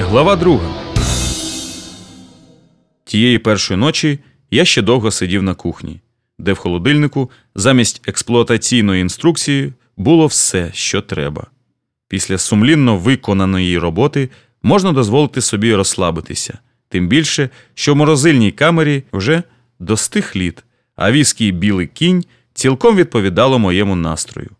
Глава друга. Тієї першої ночі я ще довго сидів на кухні, де в холодильнику замість експлуатаційної інструкції було все, що треба. Після сумлінно виконаної роботи можна дозволити собі розслабитися, тим більше, що в морозильній камері вже достиг літ, а віскі білий кінь цілком відповідало моєму настрою.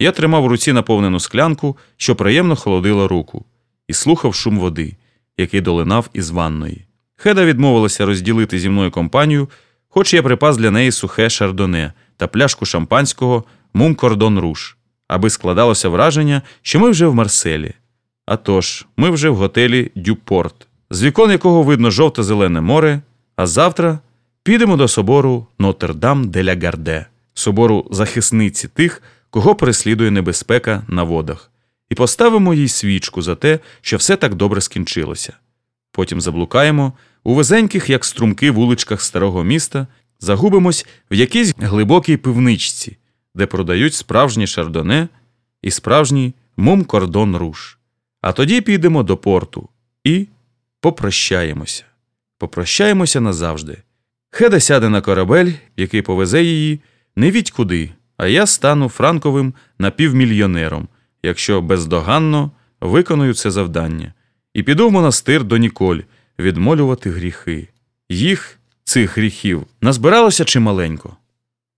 Я тримав в руці наповнену склянку, що приємно холодила руку, і слухав шум води, який долинав із ванної. Хеда відмовилася розділити зі мною компанію, хоч я припас для неї сухе шардоне та пляшку шампанського мум кордон руш, аби складалося враження, що ми вже в Марселі. А тож, ми вже в готелі Дюпорт, з вікон якого видно жовто-зелене море, а завтра підемо до собору Нотр-Дам де ля Гарде, собору захисниці тих, кого переслідує небезпека на водах, і поставимо їй свічку за те, що все так добре скінчилося. Потім заблукаємо у везеньких, як струмки, вуличках старого міста, загубимось в якійсь глибокій пивничці, де продають справжнє шардоне і справжній мум кордон руш. А тоді підемо до порту і попрощаємося. Попрощаємося назавжди. Хеда сяде на корабель, який повезе її не відь куди, а я стану франковим напівмільйонером, якщо бездоганно виконую це завдання, і піду в монастир до Ніколь відмолювати гріхи. Їх, цих гріхів, назбиралося чималенько.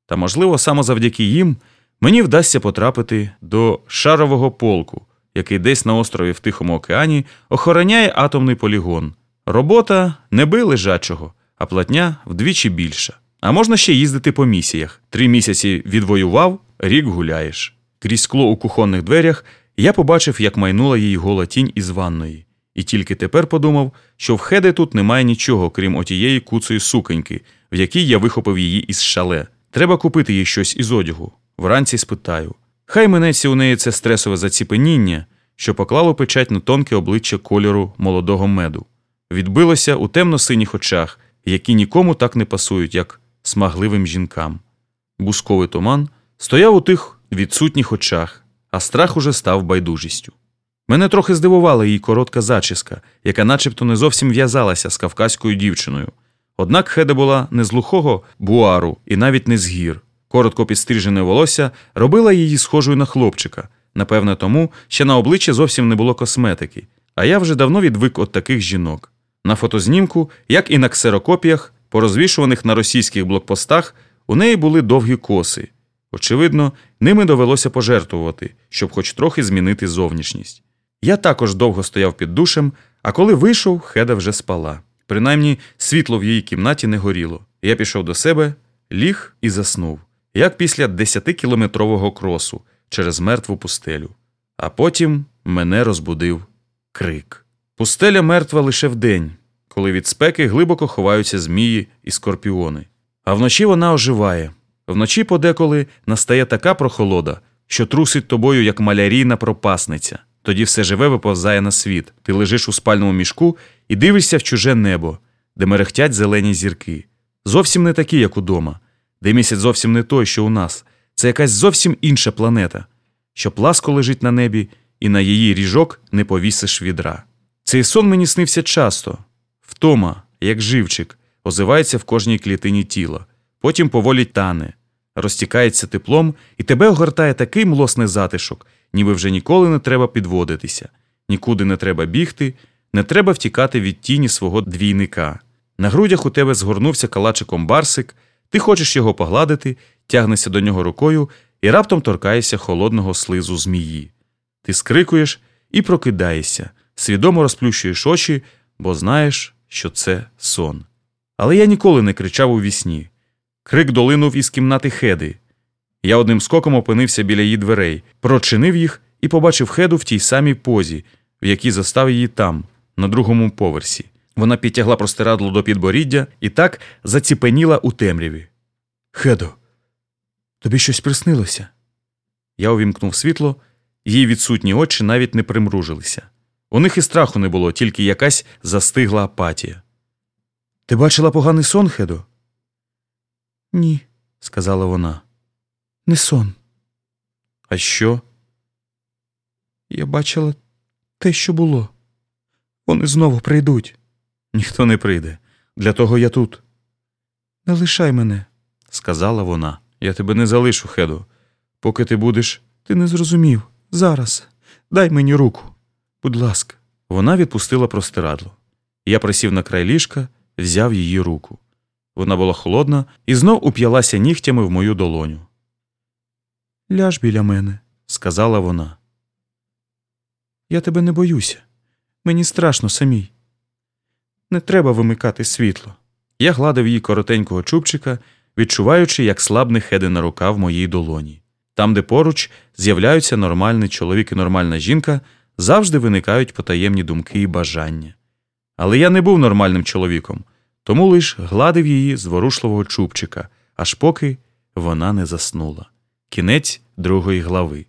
Та, можливо, саме завдяки їм мені вдасться потрапити до шарового полку, який десь на острові в Тихому океані охороняє атомний полігон. Робота не би лежачого, а платня вдвічі більша. А можна ще їздити по місіях. Три місяці відвоював, рік гуляєш. Крізь скло у кухонних дверях я побачив, як майнула її гола тінь із ванної, і тільки тепер подумав, що в Хеде тут немає нічого, крім отієї куцої суконьки, в якій я вихопив її із шале. Треба купити їй щось із одягу. Вранці спитаю. Хай минеться у неї це стресове заціпеніння, що поклало печать на тонке обличчя кольору молодого меду. Відбилося у темно-синіх очах, які нікому так не пасують, як смагливим жінкам. Бусковий туман стояв у тих відсутніх очах, а страх уже став байдужістю. Мене трохи здивувала її коротка зачіска, яка начебто не зовсім в'язалася з кавказькою дівчиною. Однак Хеда була не з глухого буару і навіть не з гір. Коротко підстрижене волосся робила її схожою на хлопчика, напевне, тому, що на обличчі зовсім не було косметики, а я вже давно відвик від таких жінок. На фотознімку, як і на ксерокопіях, порозвішуваних на російських блокпостах, у неї були довгі коси. Очевидно, ними довелося пожертвувати, щоб хоч трохи змінити зовнішність. Я також довго стояв під душем, а коли вийшов, Хеда вже спала. Принаймні, світло в її кімнаті не горіло. Я пішов до себе, ліг і заснув, як після десятикілометрового кросу через мертву пустелю. А потім мене розбудив крик. Пустеля мертва лише вдень, коли від спеки глибоко ховаються змії і скорпіони. А вночі вона оживає. Вночі подеколи настає така прохолода, що трусить тобою, як малярійна пропасниця. Тоді все живе виповзає на світ. Ти лежиш у спальному мішку і дивишся в чуже небо, де мерехтять зелені зірки. Зовсім не такі, як удома, де місяць зовсім не той, що у нас. Це якась зовсім інша планета, що пласко лежить на небі, і на її ріжок не повісиш відра. Цей сон мені снився часто. Втома, як живчик, озивається в кожній клітині тіла, потім поволі тане, розтікається теплом, і тебе огортає такий млосний затишок, ніби вже ніколи не треба підводитися, нікуди не треба бігти, не треба втікати від тіні свого двійника. На грудях у тебе згорнувся калачиком барсик, ти хочеш його погладити, тягнешся до нього рукою і раптом торкаєшся холодного слизу змії. Ти скрикуєш і прокидаєшся, свідомо розплющуєш очі, бо знаєш, що це сон. Але я ніколи не кричав у вісні. Крик долинув із кімнати Хеди. Я одним скоком опинився біля її дверей, прочинив їх і побачив Хеду в тій самій позі, в якій застав її там, на другому поверсі. Вона підтягла простирадло до підборіддя і так заціпеніла у темряві. Хедо, тобі щось приснилося? Я увімкнув світло, її відсутні очі навіть не примружилися. У них і страху не було, тільки якась застигла апатія. Ти бачила поганий сон, Хедо? Ні, сказала вона. Не сон. А що? Я бачила те, що було. Вони знову прийдуть. Ніхто не прийде. Для того я тут, Не лишай мене. сказала вона. Я тебе не залишу, Хедо. Поки ти будеш. Ти не зрозумів. Зараз. Дай мені руку. Будь ласка. Вона відпустила простирадло. Я присів на край ліжка, взяв її руку. Вона була холодна і знов уп'ялася нігтями в мою долоню. Ляж біля мене. Сказала вона. Я тебе не боюся. Мені страшно самій. Не треба вимикати світло. Я гладив її коротенького чубчика, відчуваючи, як слабне хедина рука в моїй долоні. Там, де поруч з'являються нормальний чоловік і нормальна жінка, завжди виникають потаємні думки і бажання. Але я не був нормальним чоловіком, тому лиш гладив її зворушливого чубчика, аж поки вона не заснула. Кінець другої глави.